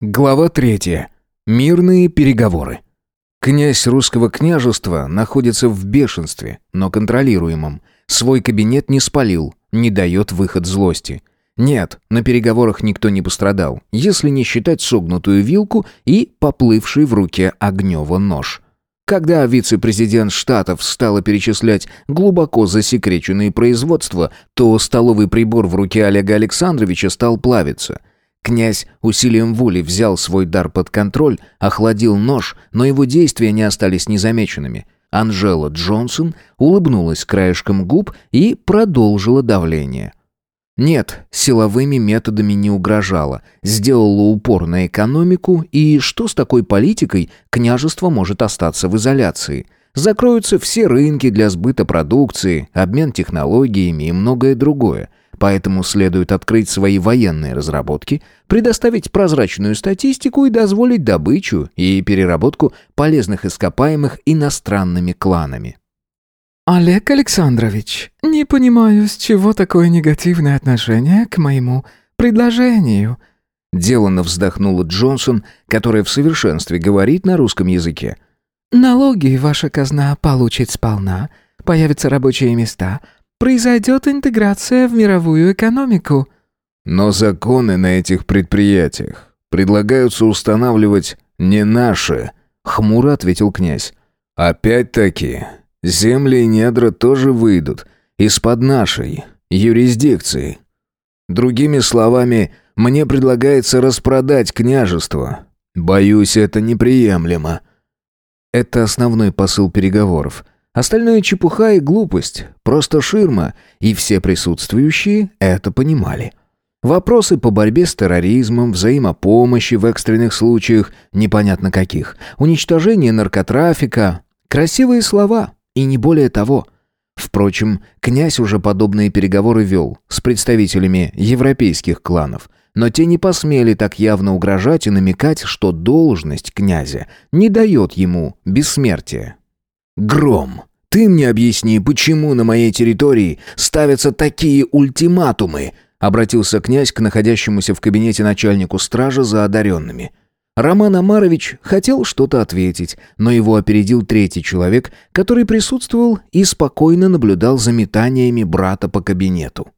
Глава третья. Мирные переговоры. Князь русского княжества находится в бешенстве, но контролируемом. Свой кабинет не спалил, не дает выход злости. Нет, на переговорах никто не пострадал, если не считать согнутую вилку и поплывший в руке Огнева нож. Когда вице-президент Штатов стала перечислять глубоко засекреченные производства, то столовый прибор в руке Олега Александровича стал плавиться – Князь усилием воли взял свой дар под контроль, охладил нож, но его действия не остались незамеченными. Анжела Джонсон улыбнулась краешком губ и продолжила давление. Нет, силовыми методами не угрожала, сделала упор на экономику, и что с такой политикой княжество может остаться в изоляции? Закроются все рынки для сбыта продукции, обмен технологиями и многое другое. Поэтому следует открыть свои военные разработки, предоставить прозрачную статистику и дозволить добычу и переработку полезных ископаемых иностранными кланами. «Олег Александрович, не понимаю, с чего такое негативное отношение к моему предложению?» Деланно вздохнула Джонсон, которая в совершенстве говорит на русском языке. «Налоги ваша казна получит сполна, появятся рабочие места, произойдет интеграция в мировую экономику». Но законы на этих предприятиях предлагаются устанавливать не наши, хмуро ответил князь. Опять-таки, земли и недра тоже выйдут из-под нашей юрисдикции. Другими словами, мне предлагается распродать княжество. Боюсь, это неприемлемо. Это основной посыл переговоров – Остальное чепуха и глупость, просто ширма, и все присутствующие это понимали. Вопросы по борьбе с терроризмом, взаимопомощи в экстренных случаях, непонятно каких, уничтожение наркотрафика, красивые слова и не более того. Впрочем, князь уже подобные переговоры вел с представителями европейских кланов, но те не посмели так явно угрожать и намекать, что должность князя не дает ему бессмертия. «Гром, ты мне объясни, почему на моей территории ставятся такие ультиматумы?» Обратился князь к находящемуся в кабинете начальнику стражи за одаренными. Роман Амарович хотел что-то ответить, но его опередил третий человек, который присутствовал и спокойно наблюдал за метаниями брата по кабинету.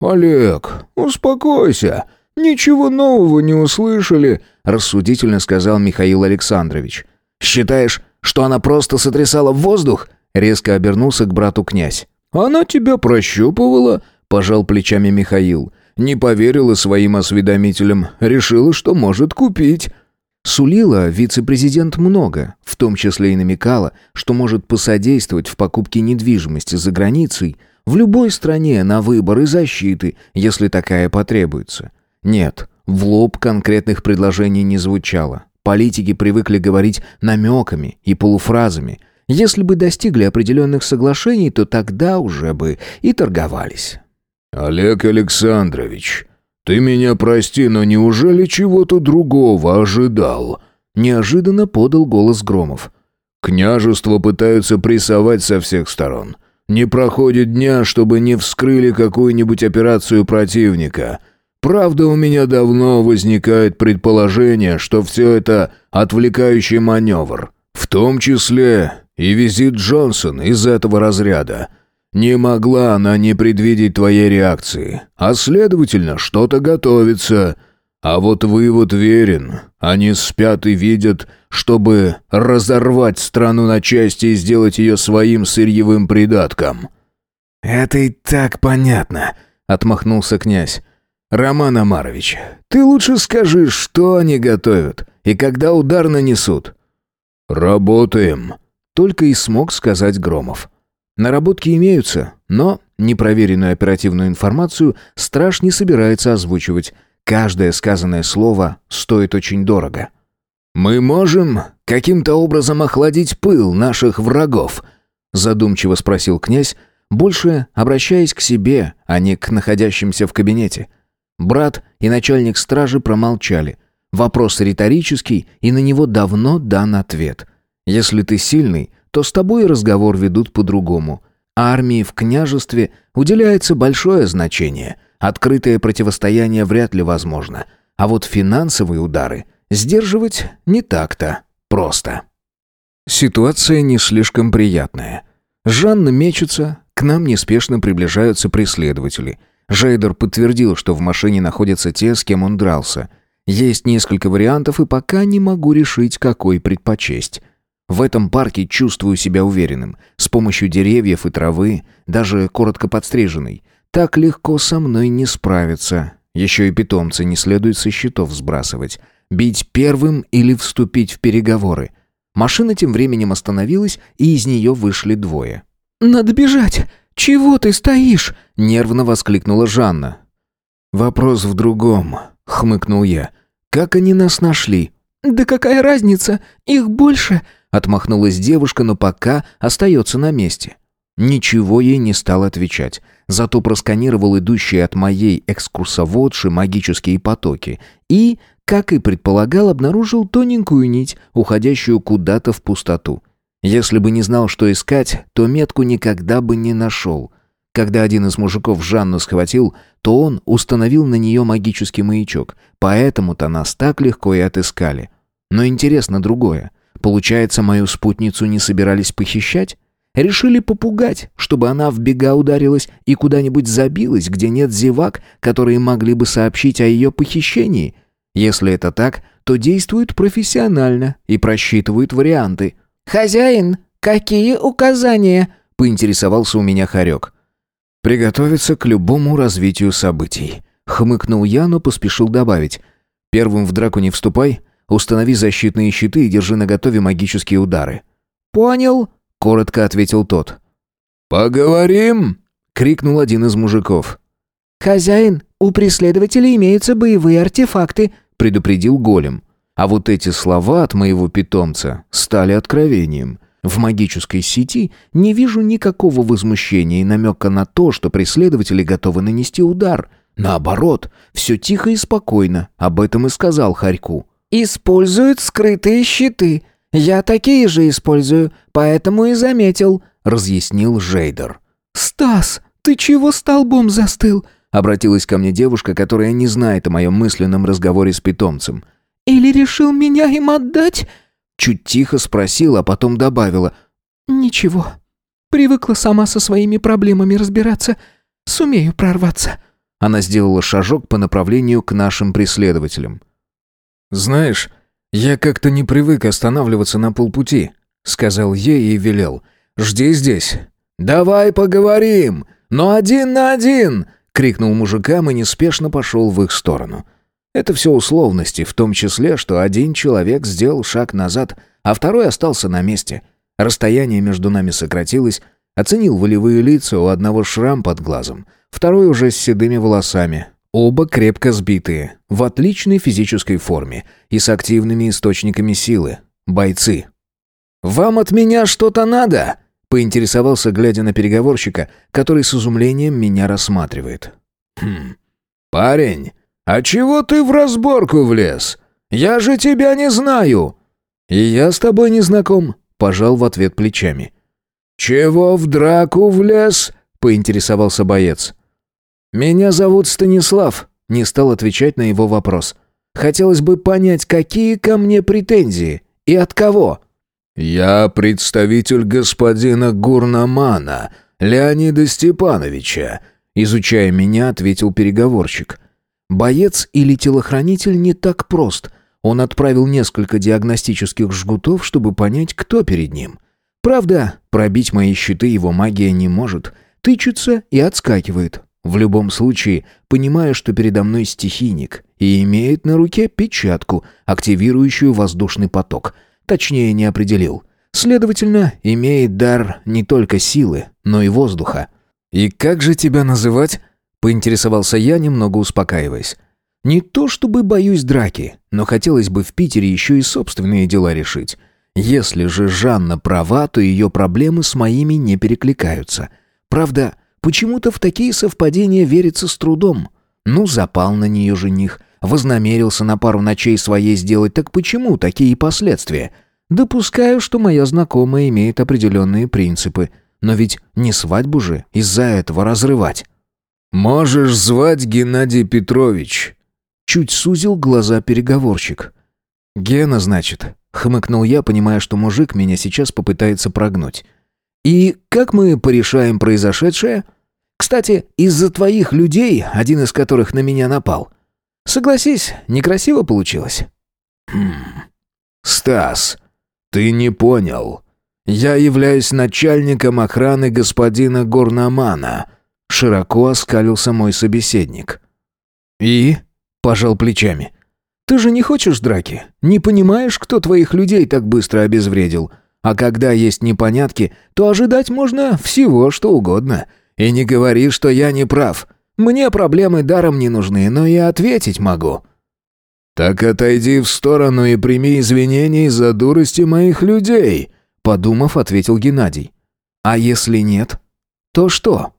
«Олег, успокойся. Ничего нового не услышали», — рассудительно сказал Михаил Александрович. «Считаешь, что она просто сотрясала воздух?» Резко обернулся к брату князь. «Она тебя прощупывала?» – пожал плечами Михаил. «Не поверила своим осведомителям, решила, что может купить». Сулила вице-президент много, в том числе и намекала, что может посодействовать в покупке недвижимости за границей в любой стране на выбор и защиты, если такая потребуется. Нет, в лоб конкретных предложений не звучало. Политики привыкли говорить намеками и полуфразами. Если бы достигли определенных соглашений, то тогда уже бы и торговались. «Олег Александрович, ты меня прости, но неужели чего-то другого ожидал?» Неожиданно подал голос Громов. «Княжество пытаются прессовать со всех сторон. Не проходит дня, чтобы не вскрыли какую-нибудь операцию противника. Правда, у меня давно возникает предположение, что все это отвлекающий маневр. В том числе и визит Джонсон из этого разряда. Не могла она не предвидеть твоей реакции, а следовательно, что-то готовится. А вот вывод верен. Они спят и видят, чтобы разорвать страну на части и сделать ее своим сырьевым придатком». «Это и так понятно», — отмахнулся князь. «Роман Амарович, ты лучше скажи, что они готовят и когда удар нанесут». «Работаем», — только и смог сказать Громов. Наработки имеются, но непроверенную оперативную информацию страж не собирается озвучивать. Каждое сказанное слово стоит очень дорого. «Мы можем каким-то образом охладить пыл наших врагов?» задумчиво спросил князь, больше обращаясь к себе, а не к находящимся в кабинете. Брат и начальник стражи промолчали. Вопрос риторический, и на него давно дан ответ. Если ты сильный, то с тобой разговор ведут по-другому. Армии в княжестве уделяется большое значение. Открытое противостояние вряд ли возможно. А вот финансовые удары сдерживать не так-то просто. Ситуация не слишком приятная. Жанна мечется, к нам неспешно приближаются преследователи. Жейдер подтвердил, что в машине находятся те, с кем он дрался. Есть несколько вариантов, и пока не могу решить, какой предпочесть. В этом парке чувствую себя уверенным. С помощью деревьев и травы, даже коротко подстриженной. Так легко со мной не справиться. Еще и питомцы не следует со счетов сбрасывать. Бить первым или вступить в переговоры. Машина тем временем остановилась, и из нее вышли двое. «Надо бежать! Чего ты стоишь?» — нервно воскликнула Жанна. «Вопрос в другом», — хмыкнул я. «Как они нас нашли?» «Да какая разница? Их больше!» — отмахнулась девушка, но пока остается на месте. Ничего ей не стал отвечать, зато просканировал идущие от моей экскурсоводши магические потоки и, как и предполагал, обнаружил тоненькую нить, уходящую куда-то в пустоту. Если бы не знал, что искать, то метку никогда бы не нашел. Когда один из мужиков Жанну схватил, то он установил на нее магический маячок, поэтому-то нас так легко и отыскали. Но интересно другое. Получается, мою спутницу не собирались похищать? Решили попугать, чтобы она в бега ударилась и куда-нибудь забилась, где нет зевак, которые могли бы сообщить о ее похищении? Если это так, то действуют профессионально и просчитывают варианты. «Хозяин, какие указания?» — поинтересовался у меня Харек. «Приготовиться к любому развитию событий», — хмыкнул я, но поспешил добавить. «Первым в драку не вступай, установи защитные щиты и держи наготове магические удары». «Понял», — коротко ответил тот. «Поговорим!» — крикнул один из мужиков. «Хозяин, у преследователей имеются боевые артефакты», — предупредил голем. А вот эти слова от моего питомца стали откровением. В магической сети не вижу никакого возмущения и намека на то, что преследователи готовы нанести удар. Наоборот, все тихо и спокойно, об этом и сказал Харьку. «Используют скрытые щиты. Я такие же использую, поэтому и заметил», — разъяснил Жейдер. «Стас, ты чего столбом застыл?» — обратилась ко мне девушка, которая не знает о моем мысленном разговоре с питомцем — «Или решил меня им отдать?» Чуть тихо спросила, а потом добавила. «Ничего. Привыкла сама со своими проблемами разбираться. Сумею прорваться». Она сделала шажок по направлению к нашим преследователям. «Знаешь, я как-то не привык останавливаться на полпути», — сказал ей и велел. «Жди здесь». «Давай поговорим, но один на один!» — крикнул мужикам и неспешно пошел в их сторону. Это все условности, в том числе, что один человек сделал шаг назад, а второй остался на месте. Расстояние между нами сократилось, оценил волевые лица, у одного шрам под глазом, второй уже с седыми волосами. Оба крепко сбитые, в отличной физической форме и с активными источниками силы. Бойцы. «Вам от меня что-то надо?» поинтересовался, глядя на переговорщика, который с изумлением меня рассматривает. «Хм, парень, «А чего ты в разборку влез? Я же тебя не знаю!» «И я с тобой не знаком», — пожал в ответ плечами. «Чего в драку влез?» — поинтересовался боец. «Меня зовут Станислав», — не стал отвечать на его вопрос. «Хотелось бы понять, какие ко мне претензии и от кого?» «Я представитель господина Гурнамана, Леонида Степановича», — изучая меня, ответил переговорщик. Боец или телохранитель не так прост. Он отправил несколько диагностических жгутов, чтобы понять, кто перед ним. Правда, пробить мои щиты его магия не может. Тычется и отскакивает. В любом случае, понимая, что передо мной стихийник и имеет на руке печатку, активирующую воздушный поток. Точнее, не определил. Следовательно, имеет дар не только силы, но и воздуха. «И как же тебя называть?» Поинтересовался я, немного успокаиваясь. Не то чтобы боюсь драки, но хотелось бы в Питере еще и собственные дела решить. Если же Жанна права, то ее проблемы с моими не перекликаются. Правда, почему-то в такие совпадения верится с трудом. Ну, запал на нее жених, вознамерился на пару ночей своей сделать, так почему такие последствия? Допускаю, что моя знакомая имеет определенные принципы, но ведь не свадьбу же из-за этого разрывать. «Можешь звать Геннадий Петрович. Чуть сузил глаза переговорщик. «Гена, значит», — хмыкнул я, понимая, что мужик меня сейчас попытается прогнуть. «И как мы порешаем произошедшее?» Кстати, из-за твоих людей, один из которых на меня напал. Согласись, некрасиво получилось. Хм. Стас, ты не понял. Я являюсь начальником охраны господина Горнамана. Широко оскалился мой собеседник. И пожал плечами. Ты же не хочешь драки? Не понимаешь, кто твоих людей так быстро обезвредил? А когда есть непонятки, то ожидать можно всего, что угодно. И не говори, что я не прав. Мне проблемы даром не нужны, но я ответить могу». «Так отойди в сторону и прими извинения за дурости моих людей», подумав, ответил Геннадий. «А если нет, то что?»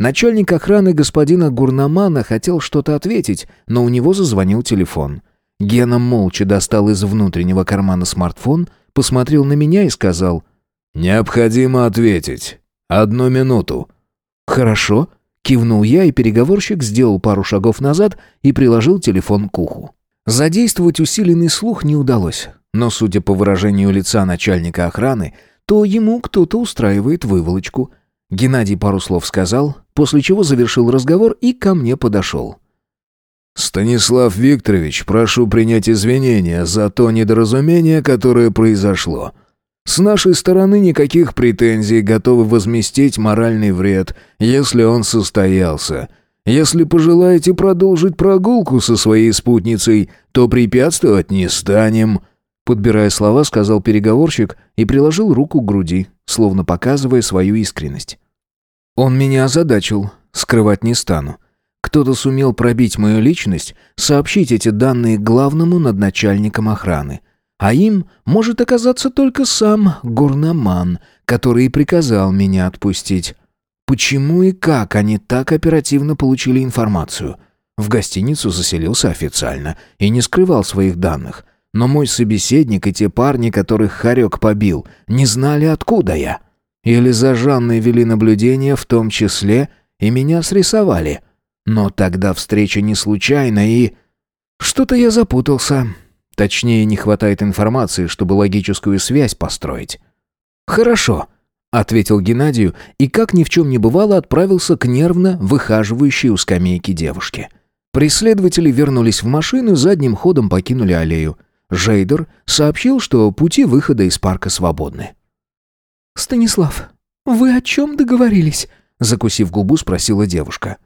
Начальник охраны господина Гурнамана хотел что-то ответить, но у него зазвонил телефон. Гена молча достал из внутреннего кармана смартфон, посмотрел на меня и сказал «Необходимо ответить. «Одну минуту». «Хорошо», — кивнул я, и переговорщик сделал пару шагов назад и приложил телефон к уху. Задействовать усиленный слух не удалось, но, судя по выражению лица начальника охраны, то ему кто-то устраивает выволочку. Геннадий пару слов сказал, после чего завершил разговор и ко мне подошел. «Станислав Викторович, прошу принять извинения за то недоразумение, которое произошло. С нашей стороны никаких претензий, готовы возместить моральный вред, если он состоялся. Если пожелаете продолжить прогулку со своей спутницей, то препятствовать не станем». Подбирая слова, сказал переговорщик и приложил руку к груди, словно показывая свою искренность. Он меня озадачил, скрывать не стану. Кто-то сумел пробить мою личность, сообщить эти данные главному над начальником охраны. А им может оказаться только сам Гурнаман, который и приказал меня отпустить. Почему и как они так оперативно получили информацию? В гостиницу заселился официально и не скрывал своих данных. Но мой собеседник и те парни, которых Харек побил, не знали, откуда я. Или за Жанной вели наблюдение, в том числе и меня срисовали. Но тогда встреча не случайна и... Что-то я запутался. Точнее, не хватает информации, чтобы логическую связь построить. «Хорошо», — ответил Геннадию и, как ни в чем не бывало, отправился к нервно выхаживающей у скамейки девушке. Преследователи вернулись в машину и задним ходом покинули аллею. Жейдер сообщил, что пути выхода из парка свободны. «Станислав, вы о чем договорились?» Закусив губу, спросила девушка.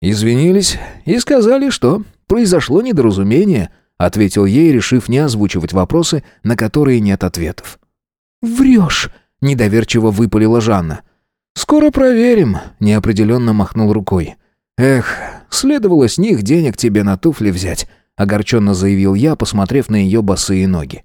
«Извинились и сказали, что произошло недоразумение», ответил ей, решив не озвучивать вопросы, на которые нет ответов. «Врешь!» — недоверчиво выпалила Жанна. «Скоро проверим», — неопределенно махнул рукой. «Эх, следовало с них денег тебе на туфли взять», — огорченно заявил я, посмотрев на ее босые ноги.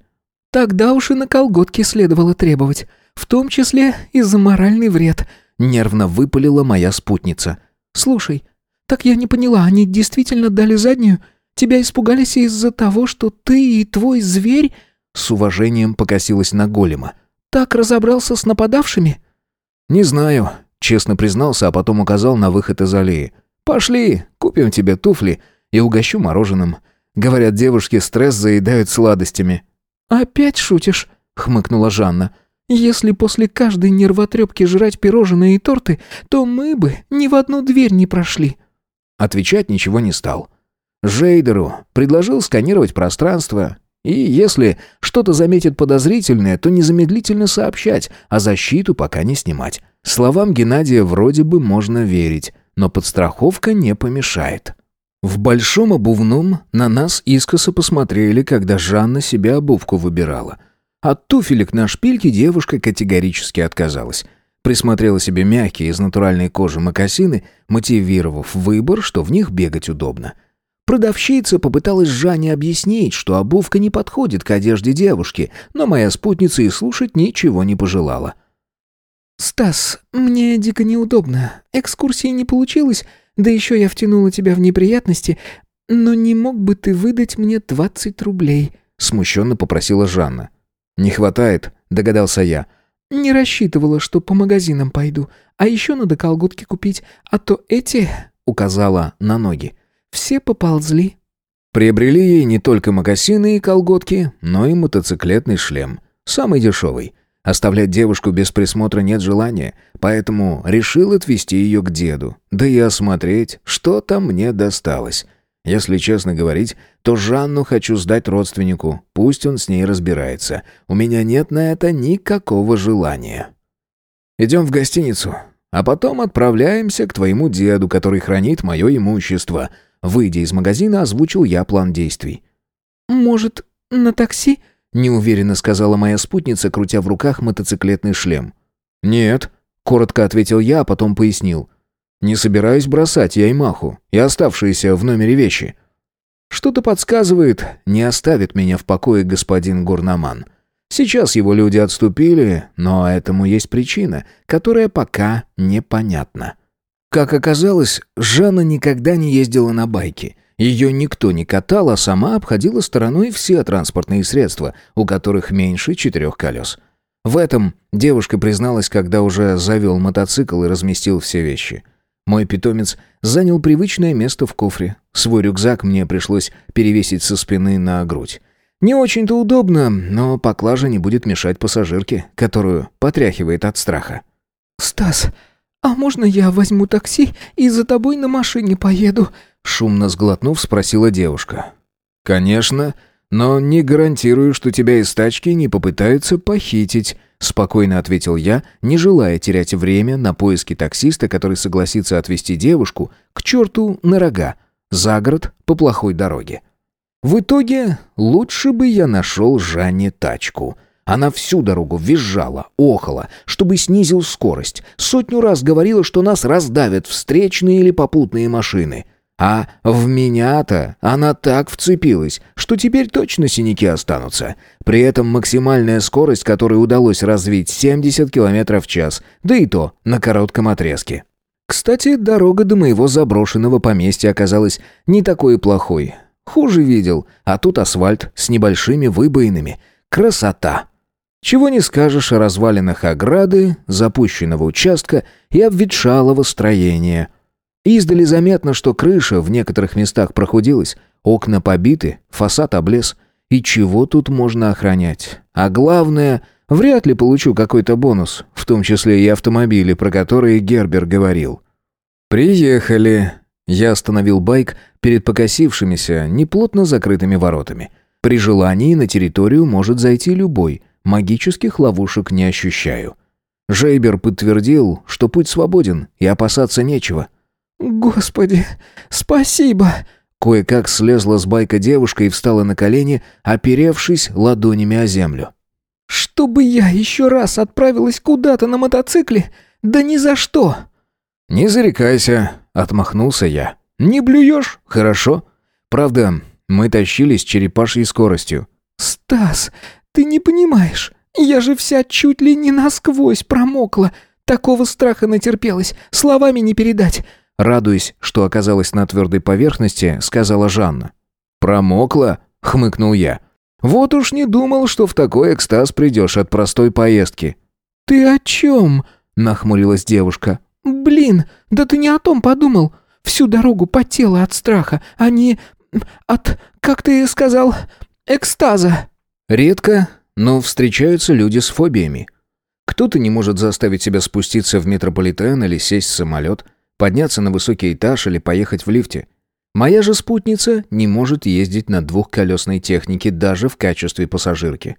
«Тогда уж и на колготки следовало требовать, в том числе и за моральный вред», — нервно выпалила моя спутница. «Слушай, так я не поняла, они действительно дали заднюю? Тебя испугались из-за того, что ты и твой зверь...» С уважением покосилась на голема. «Так разобрался с нападавшими?» «Не знаю», — честно признался, а потом указал на выход из аллеи. «Пошли, купим тебе туфли и угощу мороженым. Говорят, девушки стресс заедают сладостями». «Опять шутишь?» — хмыкнула Жанна. «Если после каждой нервотрепки жрать пирожные и торты, то мы бы ни в одну дверь не прошли». Отвечать ничего не стал. Жейдеру предложил сканировать пространство, и если что-то заметит подозрительное, то незамедлительно сообщать, а защиту пока не снимать. Словам Геннадия вроде бы можно верить, но подстраховка не помешает. В большом обувном на нас искоса посмотрели, когда Жанна себе обувку выбирала. От туфелек на шпильке девушка категорически отказалась. Присмотрела себе мягкие из натуральной кожи мокасины, мотивировав выбор, что в них бегать удобно – Продавщица попыталась Жанне объяснить, что обувка не подходит к одежде девушки, но моя спутница и слушать ничего не пожелала. «Стас, мне дико неудобно. Экскурсии не получилось, да еще я втянула тебя в неприятности, но не мог бы ты выдать мне двадцать рублей?» Смущенно попросила Жанна. «Не хватает», — догадался я. «Не рассчитывала, что по магазинам пойду, а еще надо колготки купить, а то эти...» — указала на ноги. все поползли». Приобрели ей не только мокасины и колготки, но и мотоциклетный шлем. Самый дешевый. Оставлять девушку без присмотра нет желания, поэтому решил отвезти ее к деду, да и осмотреть, что там мне досталось. Если честно говорить, то Жанну хочу сдать родственнику, пусть он с ней разбирается. У меня нет на это никакого желания. Идем в гостиницу, а потом отправляемся к твоему деду, который хранит мое имущество. Выйдя из магазина, озвучил я план действий. «Может, на такси?» Неуверенно сказала моя спутница, крутя в руках мотоциклетный шлем. «Нет», — коротко ответил я, а потом пояснил. «Не собираюсь бросать Яймаху и оставшиеся в номере вещи. Что-то подсказывает, не оставит меня в покое господин Гурнаман. Сейчас его люди отступили, но этому есть причина, которая пока непонятна». Как оказалось, Жанна никогда не ездила на байке — ее никто не катал, а сама обходила стороной все транспортные средства, у которых меньше четырех колес. В этом девушка призналась, когда уже завел мотоцикл и разместил все вещи. Мой питомец занял привычное место в кофре. Свой рюкзак мне пришлось перевесить со спины на грудь. Не очень-то удобно, но поклажа не будет мешать пассажирке, которую потряхивает от страха. «Стас, а можно я возьму такси и за тобой на машине поеду?» Шумно сглотнув, спросила девушка. «Конечно, но не гарантирую, что тебя из тачки не попытаются похитить», спокойно ответил я, не желая терять время на поиски таксиста, который согласится отвезти девушку к черту на рога, за город по плохой дороге. В итоге лучше бы я нашел Жанне тачку. Она всю дорогу визжала, охала, чтобы снизил скорость. Сотню раз говорила, что нас раздавят встречные или попутные машины — а в меня-то она так вцепилась, что теперь точно синяки останутся. При этом максимальная скорость, которую удалось развить, 70 км в час, да и то на коротком отрезке. Кстати, дорога до моего заброшенного поместья оказалась не такой плохой. Хуже видел, а тут асфальт с небольшими выбоинами. Красота! Чего не скажешь о развалинах ограды, запущенного участка и обветшалого строения – Издали заметно, что крыша в некоторых местах прохудилась, окна побиты, фасад облез. И чего тут можно охранять? А главное, вряд ли получу какой-то бонус, в том числе и автомобили, про которые Гербер говорил. «Приехали!» Я остановил байк перед покосившимися, неплотно закрытыми воротами. При желании на территорию может зайти любой, магических ловушек не ощущаю. Жейбер подтвердил, что путь свободен и опасаться нечего. «Господи, спасибо!» Кое-как слезла с байка девушка и встала на колени, оперевшись ладонями о землю. «Чтобы я еще раз отправилась куда-то на мотоцикле? Да ни за что!» «Не зарекайся», — отмахнулся я. «Не блюешь? Хорошо. Правда, мы тащились черепашьей скоростью». «Стас, ты не понимаешь. Я же вся чуть ли не насквозь промокла. Такого страха натерпелась, словами не передать. Радуясь, что оказалась на твердой поверхности, сказала Жанна. «Промокла?» — хмыкнул я. «Вот уж не думал, что в такой экстаз придешь от простой поездки». «Ты о чем?» — нахмурилась девушка. «Блин, да ты не о том подумал. Всю дорогу потела от страха, а не... от... как ты сказал... экстаза». «Редко, но встречаются люди с фобиями. Кто-то не может заставить себя спуститься в метрополитен или сесть в самолет» подняться на высокий этаж или поехать в лифте. Моя же спутница не может ездить на двухколесной технике даже в качестве пассажирки.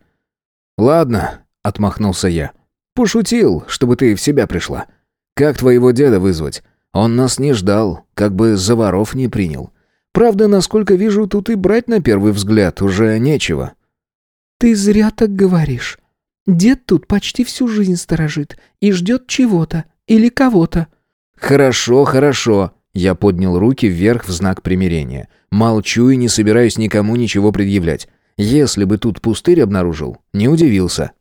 «Ладно», — отмахнулся я. «Пошутил, чтобы ты в себя пришла. Как твоего деда вызвать? Он нас не ждал, как бы за воров не принял. Правда, насколько вижу, тут и брать на первый взгляд уже нечего». «Ты зря так говоришь. Дед тут почти всю жизнь сторожит и ждет чего-то или кого-то. «Хорошо, хорошо». Я поднял руки вверх в знак примирения. Молчу и не собираюсь никому ничего предъявлять. Если бы тут пустырь обнаружил, не удивился.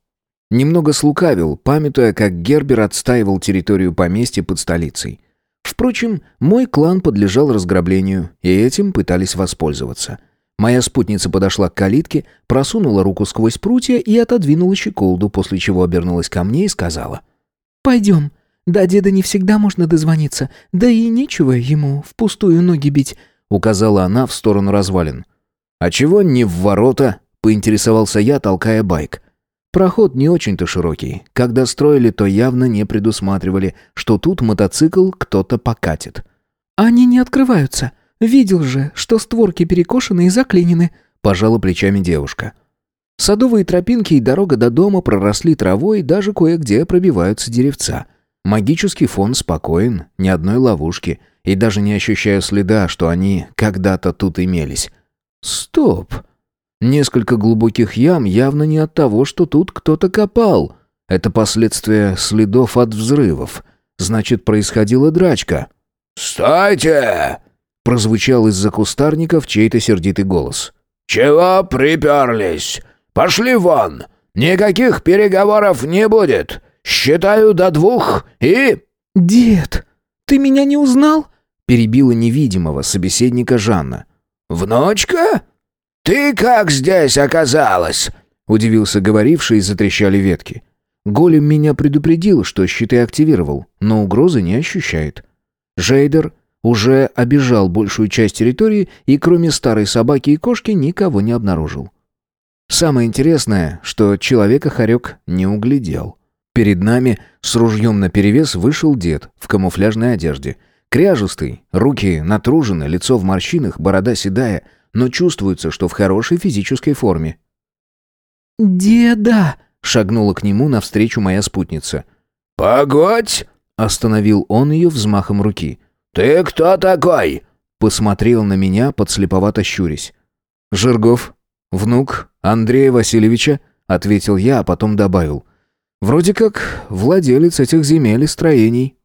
Немного слукавил, памятуя, как Гербер отстаивал территорию поместья под столицей. Впрочем, мой клан подлежал разграблению, и этим пытались воспользоваться. Моя спутница подошла к калитке, просунула руку сквозь прутья и отодвинула щеколду, после чего обернулась ко мне и сказала. «Пойдем, до деда не всегда можно дозвониться, да и нечего ему впустую ноги бить. указала она в сторону развалин. «А чего не в ворота?» — поинтересовался я, толкая байк. Проход не очень-то широкий. Когда строили, то явно не предусматривали, что тут мотоцикл кто-то покатит. «Они не открываются. Видел же, что створки перекошены и заклинены», — пожала плечами девушка. Садовые тропинки и дорога до дома проросли травой, даже кое-где пробиваются деревца. Магический фон спокоен, ни одной ловушки, и даже не ощущаю следа, что они когда-то тут имелись. Стоп! Несколько глубоких ям явно не от того, что тут кто-то копал. Это последствия следов от взрывов. Значит, происходила драчка. «Стойте!» — прозвучал из-за кустарников чей-то сердитый голос. «Чего приперлись? Пошли вон! Никаких переговоров не будет! Считаю до двух и...» «Дед, ты меня не узнал?» — перебила невидимого собеседника Жанна. «Внучка? Ты как здесь оказалась?» — удивился говоривший и затрещали ветки. Голем меня предупредил, что щиты активировал, но угрозы не ощущает. Жейдер уже обижал большую часть территории и кроме старой собаки и кошки никого не обнаружил. Самое интересное, что человека Харек не углядел. Перед нами с ружьем наперевес вышел дед в камуфляжной одежде. Кряжестый, руки натружены, лицо в морщинах, борода седая, но чувствуется, что в хорошей физической форме. «Деда!» — шагнула к нему навстречу моя спутница. «Погодь!» — остановил он ее взмахом руки. «Ты кто такой?» — посмотрел на меня, подслеповато щурясь. «Жиргов, внук Андрея Васильевича», — ответил я, а потом добавил. «Вроде как владелец этих земель и строений».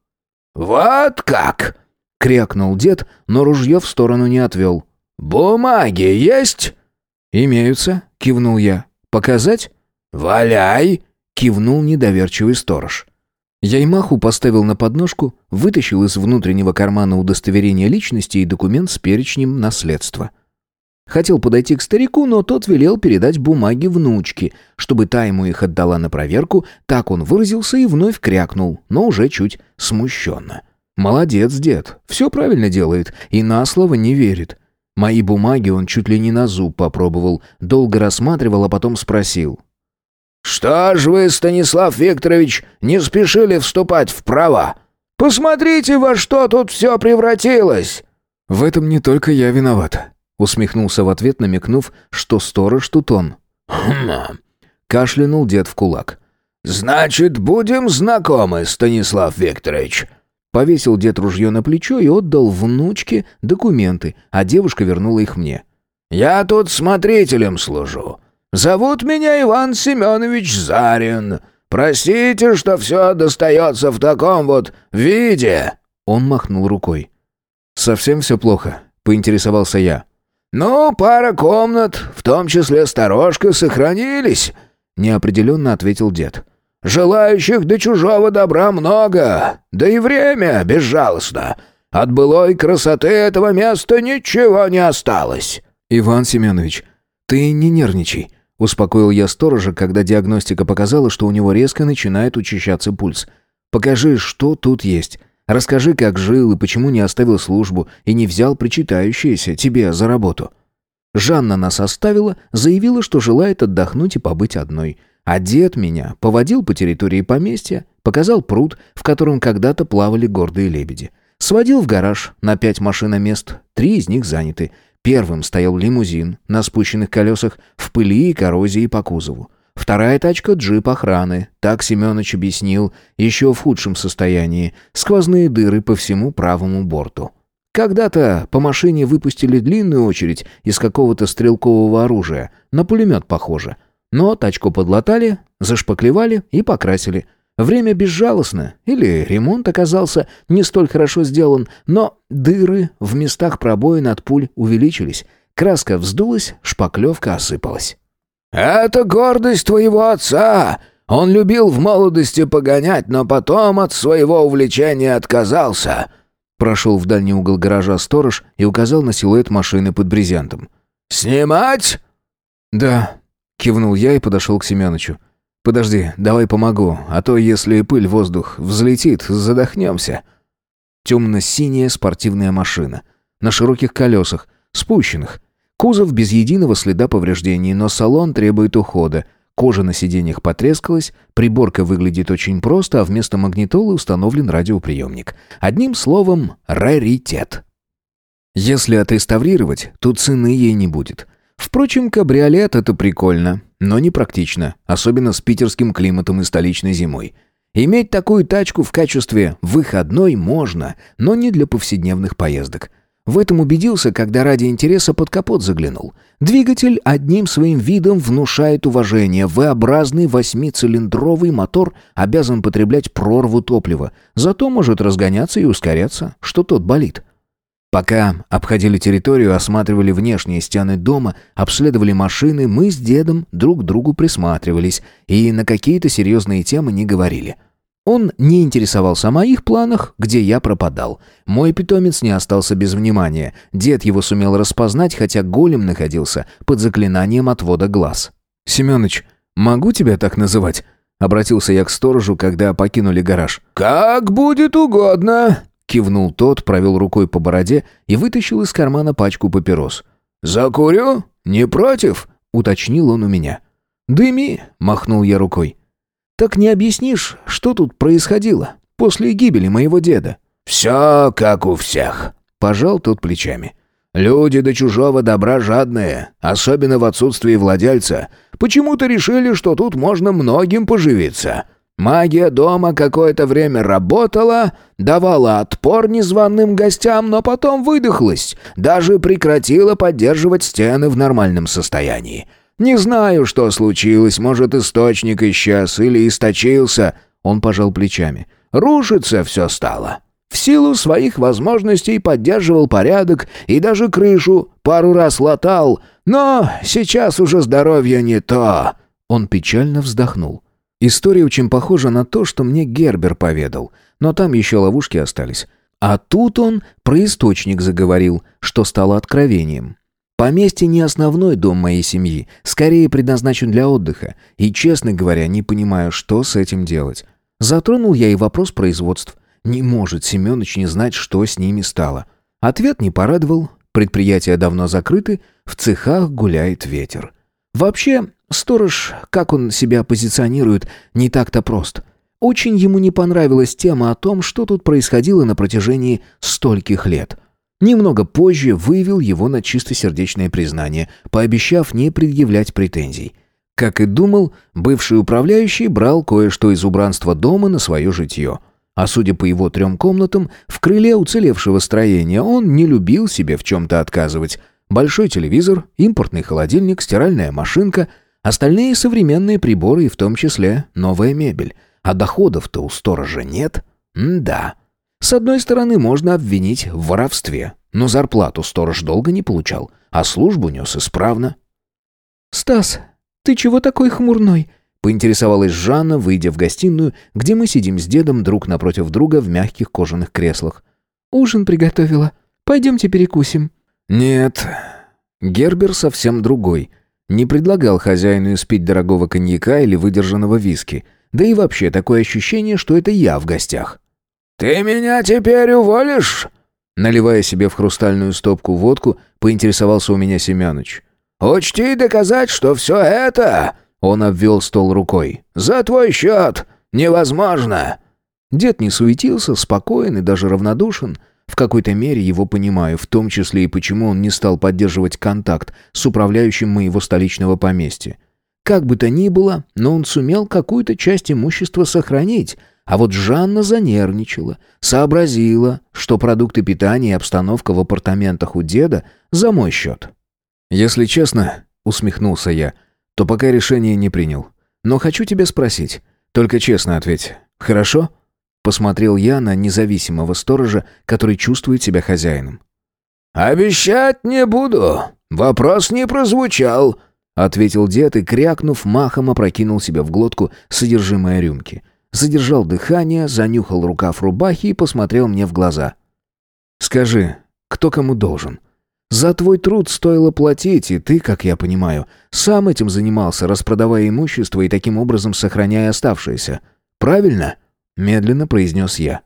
«Вот как!» — крякнул дед, но ружье в сторону не отвел. «Бумаги есть?» «Имеются», — кивнул я. «Показать?» «Валяй!» — кивнул недоверчивый сторож. Яймаху поставил на подножку, вытащил из внутреннего кармана удостоверение личности и документ с перечнем наследства. Хотел подойти к старику, но тот велел передать бумаги внучке, чтобы та ему их отдала на проверку, так он выразился и вновь крякнул, но уже чуть смущенно. «Молодец, дед, все правильно делает и на слово не верит. Мои бумаги он чуть ли не на зуб попробовал, долго рассматривал, а потом спросил. «Что ж вы, Станислав Викторович, не спешили вступать в права? Посмотрите, во что тут все превратилось!» «В этом не только я виноват», — усмехнулся в ответ, намекнув, что сторож тут он. «Хм...» — кашлянул дед в кулак. «Значит, будем знакомы, Станислав Викторович». Повесил дед ружье на плечо и отдал внучке документы, а девушка вернула их мне. «Я тут смотрителем служу. Зовут меня Иван Семенович Зарин. Простите, что все достается в таком вот виде». Он махнул рукой. «Совсем все плохо?» — поинтересовался я. «Ну, пара комнат, в том числе сторожка, сохранились», — неопределенно ответил дед. «Желающих до чужого добра много, да и время безжалостно. От былой красоты этого места ничего не осталось». «Иван Семенович, ты не нервничай», Успокоил я сторожа, когда диагностика показала, что у него резко начинает учащаться пульс. «Покажи, что тут есть. Расскажи, как жил и почему не оставил службу и не взял причитающееся тебе за работу». Жанна нас оставила, заявила, что желает отдохнуть и побыть одной. А дед меня поводил по территории поместья, показал пруд, в котором когда-то плавали гордые лебеди. Сводил в гараж на пять машиномест, три из них заняты. Первым стоял лимузин на спущенных колесах в пыли и коррозии по кузову. Вторая тачка — джип охраны. Так Семенович объяснил, еще в худшем состоянии. Сквозные дыры по всему правому борту. Когда-то по машине выпустили длинную очередь из какого-то стрелкового оружия. На пулемет похоже. Но тачку подлатали, зашпаклевали и покрасили. Время безжалостно, или ремонт оказался не столь хорошо сделан, но дыры в местах пробоин от пуль увеличились. Краска вздулась, шпаклевка осыпалась. «Это гордость твоего отца! Он любил в молодости погонять, но потом от своего увлечения отказался!» Прошел в дальний угол гаража сторож и указал на силуэт машины под брезентом. «Снимать?» «Да», — кивнул я и подошел к Семеновичу. «Подожди, давай помогу, а то, если пыль воздух взлетит, задохнемся». Темно-синяя спортивная машина. на широких колесах, спущенных. Кузов без единого следа повреждений, но салон требует ухода. Кожа на сиденьях потрескалась, приборка выглядит очень просто, а вместо магнитолы установлен радиоприемник. Одним словом, раритет. Если отреставрировать, то цены ей не будет. Впрочем, кабриолет — это прикольно, но не практично, особенно с питерским климатом и столичной зимой. Иметь такую тачку в качестве выходной можно, но не для повседневных поездок. В этом убедился, когда ради интереса под капот заглянул. Двигатель одним своим видом внушает уважение. V-образный восьмицилиндровый мотор обязан потреблять прорву топлива, зато может разгоняться и ускоряться, что тот болит. Пока обходили территорию, осматривали внешние стены дома, обследовали машины, мы с дедом друг к другу присматривались и на какие-то серьезные темы не говорили. Он не интересовался о моих планах, где я пропадал. Мой питомец не остался без внимания. Дед его сумел распознать, хотя голем находился под заклинанием отвода глаз. «Семёныч, могу тебя так называть?» Обратился я к сторожу, когда покинули гараж. «Как будет угодно», Кивнул тот, провел рукой по бороде и вытащил из кармана пачку папирос. «Закурю? Не против?» — уточнил он у меня. «Дыми!» — махнул я рукой. «Так не объяснишь, что тут происходило после гибели моего деда?» «Все как у всех», — пожал тот плечами. «Люди до чужого добра жадные, особенно в отсутствии владельца. Почему-то решили, что тут можно многим поживиться. Магия дома какое-то время работала, давала отпор незваным гостям, но потом выдохлась, даже прекратила поддерживать стены в нормальном состоянии. Не знаю, что случилось, может, источник исчез или источился. Он пожал плечами. Рушиться все стало. В силу своих возможностей поддерживал порядок и даже крышу пару раз латал, но сейчас уже здоровье не то. Он печально вздохнул. История очень похожа на то, что мне Гербер поведал, но там еще ловушки остались. А тут он про источник заговорил, что стало откровением. Поместье не основной дом моей семьи, скорее предназначен для отдыха, и, честно говоря, не понимаю, что с этим делать. Затронул я и вопрос производств. Не может Семенович не знать, что с ними стало. Ответ не порадовал, предприятия давно закрыты, в цехах гуляет ветер. Вообще, Сторож, как он себя позиционирует, не так-то прост. Очень ему не понравилась тема о том, что тут происходило на протяжении стольких лет. Немного позже вывел его на чистосердечное признание, пообещав не предъявлять претензий. Как и думал, бывший управляющий брал кое-что из убранства дома на свое житье. А судя по его трем комнатам, в крыле уцелевшего строения он не любил себе в чем-то отказывать. Большой телевизор, импортный холодильник, стиральная машинка — Остальные современные приборы и в том числе новая мебель. А доходов-то у сторожа нет. М да. С одной стороны, можно обвинить в воровстве. Но зарплату сторож долго не получал, а службу нес исправно. «Стас, ты чего такой хмурной?» Поинтересовалась Жанна, выйдя в гостиную, где мы сидим с дедом друг напротив друга в мягких кожаных креслах. «Ужин приготовила. Пойдемте перекусим». «Нет, Гербер совсем другой. Не предлагал хозяину испить дорогого коньяка или выдержанного виски. Да и вообще такое ощущение, что это я в гостях. «Ты меня теперь уволишь?» Наливая себе в хрустальную стопку водку, поинтересовался у меня Семёныч. «Учти доказать, что все это...» Он обвел стол рукой. «За твой счет! Невозможно!» Дед не суетился, спокоен и даже равнодушен. В какой-то мере его понимаю, в том числе и почему он не стал поддерживать контакт с управляющим моего столичного поместья. Как бы то ни было, но он сумел какую-то часть имущества сохранить, а вот Жанна занервничала, сообразила, что продукты питания и обстановка в апартаментах у деда за мой счет. «Если честно», — усмехнулся я, — «то пока решение не принял. Но хочу тебя спросить. Только честно ответь. Хорошо?» Посмотрел я на независимого сторожа, который чувствует себя хозяином. «Обещать не буду. Вопрос не прозвучал», — ответил дед и, крякнув, махом опрокинул себе в глотку содержимое рюмки. Задержал дыхание, занюхал рукав рубахи и посмотрел мне в глаза. «Скажи, кто кому должен?» За твой труд стоило платить, и ты, как я понимаю, сам этим занимался, распродавая имущество и таким образом сохраняя оставшееся. Правильно?» медленно произнес я.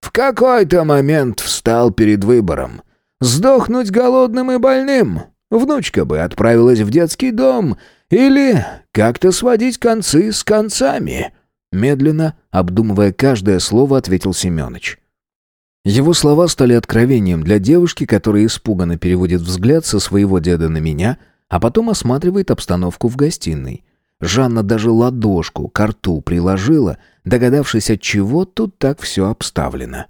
В какой-то момент встал перед выбором. Сдохнуть голодным и больным. Внучка бы отправилась в детский дом или как-то сводить концы с концами». Медленно, обдумывая каждое слово, ответил Семёныч. Его слова стали откровением для девушки, которая испуганно переводит взгляд со своего деда на меня, а потом осматривает обстановку в гостиной. Жанна даже ладошку к рту приложила, догадавшись, от чего тут так все обставлено.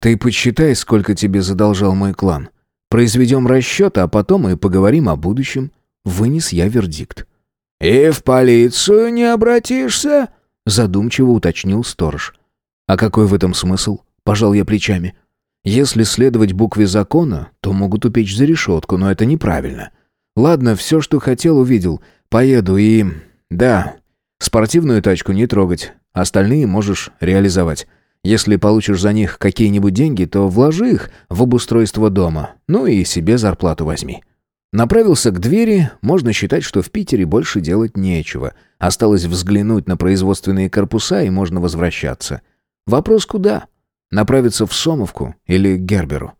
«Ты подсчитай, сколько тебе задолжал мой клан. Произведем расчет, а потом и поговорим о будущем». Вынес я вердикт. «И в полицию не обратишься?» Задумчиво уточнил сторож. «А какой в этом смысл?» Пожал я плечами. «Если следовать букве закона, то могут упечь за решетку, но это неправильно. Ладно, все, что хотел, увидел. Поеду и... Да, спортивную тачку не трогать. Остальные можешь реализовать. Если получишь за них какие-нибудь деньги, то вложи их в обустройство дома. Ну и себе зарплату возьми». Направился к двери, можно считать, что в Питере больше делать нечего. Осталось взглянуть на производственные корпуса, и можно возвращаться. Вопрос куда? Направиться в Сомовку или к Герберу?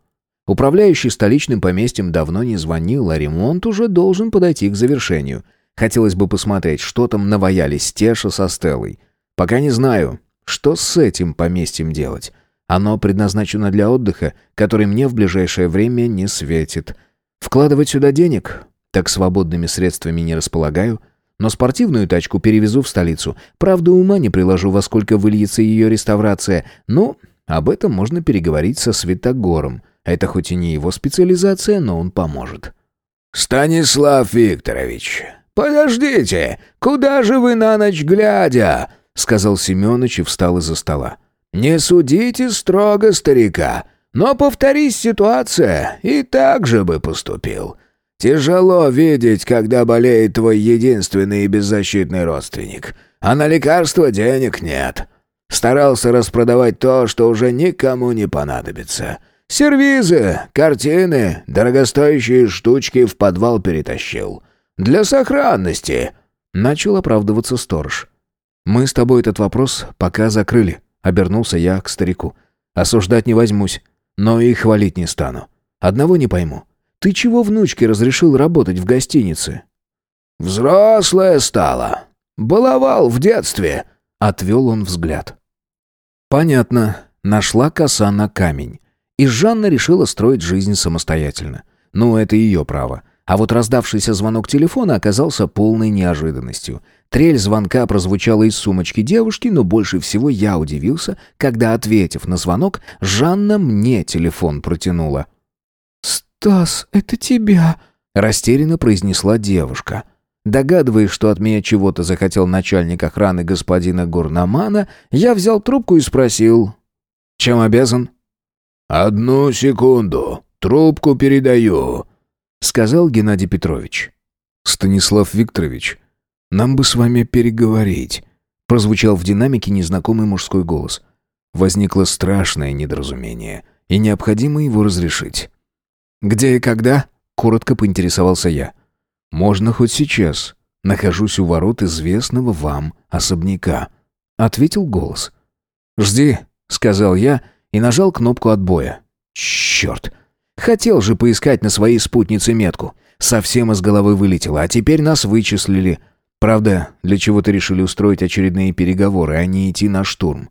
Управляющий столичным поместьем давно не звонил, а ремонт уже должен подойти к завершению. Хотелось бы посмотреть, что там наваяли Стеша со Стеллой. Пока не знаю, что с этим поместьем делать. Оно предназначено для отдыха, который мне в ближайшее время не светит. Вкладывать сюда денег? Так свободными средствами не располагаю. Но спортивную тачку перевезу в столицу. Правда, ума не приложу, во сколько выльется ее реставрация. Ну, об этом можно переговорить со Святогором. Это хоть и не его специализация, но он поможет. «Станислав Викторович, подождите! Куда же вы на ночь глядя?» Сказал Семенович и встал из-за стола. «Не судите строго старика, но повторись ситуация, и так же бы поступил. Тяжело видеть, когда болеет твой единственный и беззащитный родственник, а на лекарства денег нет. Старался распродавать то, что уже никому не понадобится. Сервизы, картины, дорогостоящие штучки в подвал перетащил. Для сохранности. Начал оправдываться сторож. «Мы с тобой этот вопрос пока закрыли», — обернулся я к старику. «Осуждать не возьмусь, но и хвалить не стану. Одного не пойму. Ты чего внучке разрешил работать в гостинице?» «Взрослая стала. Баловал в детстве», — отвел он взгляд. Понятно. Нашла коса на камень. И Жанна решила строить жизнь самостоятельно. Ну, это ее право. А вот раздавшийся звонок телефона оказался полной неожиданностью. Трель звонка прозвучала из сумочки девушки, но больше всего я удивился, когда, ответив на звонок, Жанна мне телефон протянула. «Стас, это тебя?» – растерянно произнесла девушка. Догадываясь, что от меня чего-то захотел начальник охраны господина Гурнамана, я взял трубку и спросил, «Чем обязан?» «Одну секунду, трубку передаю», — сказал Геннадий Петрович. «Станислав Викторович, нам бы с вами переговорить», — прозвучал в динамике незнакомый мужской голос. Возникло страшное недоразумение, и необходимо его разрешить. «Где и когда?» — коротко поинтересовался я. «Можно хоть сейчас. Нахожусь у ворот известного вам особняка», — ответил голос. «Жди», — сказал я и нажал кнопку отбоя. «Черт! Хотел же поискать на своей спутнице метку. Совсем из головы вылетело, а теперь нас вычислили. Правда, для чего-то решили устроить очередные переговоры, а не идти на штурм.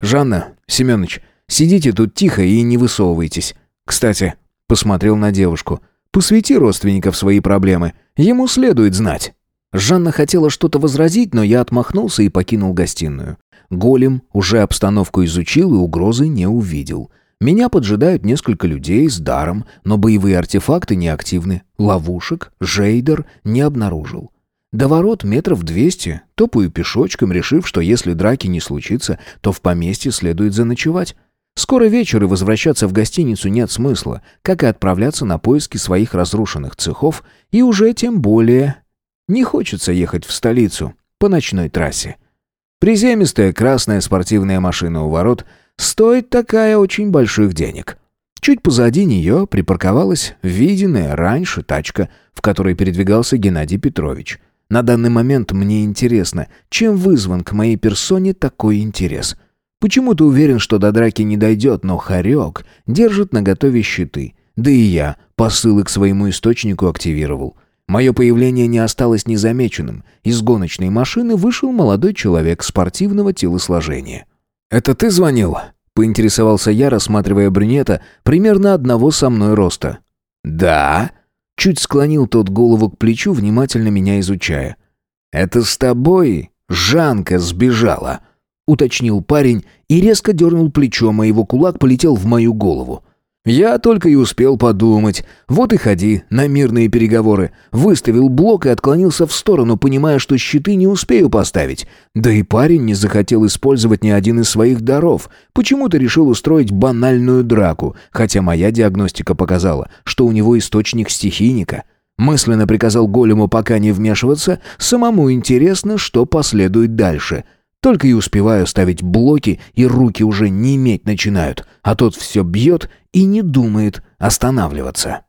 Жанна, Семенович, сидите тут тихо и не высовывайтесь. Кстати, посмотрел на девушку. Посвяти родственников свои проблемы. Ему следует знать». Жанна хотела что-то возразить, но я отмахнулся и покинул гостиную. Голем уже обстановку изучил и угрозы не увидел. Меня поджидают несколько людей с даром, но боевые артефакты неактивны. Ловушек Жейдер не обнаружил. До ворот метров двести, топаю пешочком, решив, что если драки не случится, то в поместье следует заночевать. Скоро вечер, и возвращаться в гостиницу нет смысла, как и отправляться на поиски своих разрушенных цехов, и уже тем более не хочется ехать в столицу по ночной трассе. Приземистая красная спортивная машина у ворот стоит такая очень больших денег. Чуть позади нее припарковалась виденная раньше тачка, в которой передвигался Геннадий Петрович. На данный момент мне интересно, чем вызван к моей персоне такой интерес – Почему-то уверен, что до драки не дойдет, но Харек держит наготове щиты. Да и я посылы к своему источнику активировал. Мое появление не осталось незамеченным. Из гоночной машины вышел молодой человек спортивного телосложения. «Это ты звонил?» — поинтересовался я, рассматривая брюнета примерно одного со мной роста. «Да?» — чуть склонил тот голову к плечу, внимательно меня изучая. «Это с тобой Жанка сбежала?» — уточнил парень и резко дернул плечом, а его кулак полетел в мою голову. Я только и успел подумать. Вот и ходи на мирные переговоры. Выставил блок и отклонился в сторону, понимая, что щиты не успею поставить. Да и парень не захотел использовать ни один из своих даров. Почему-то решил устроить банальную драку, хотя моя диагностика показала, что у него источник стихийника. Мысленно приказал голему пока не вмешиваться, самому интересно, что последует дальше — только и успеваю ставить блоки, и руки уже не иметь начинают, а тот все бьет и не думает останавливаться.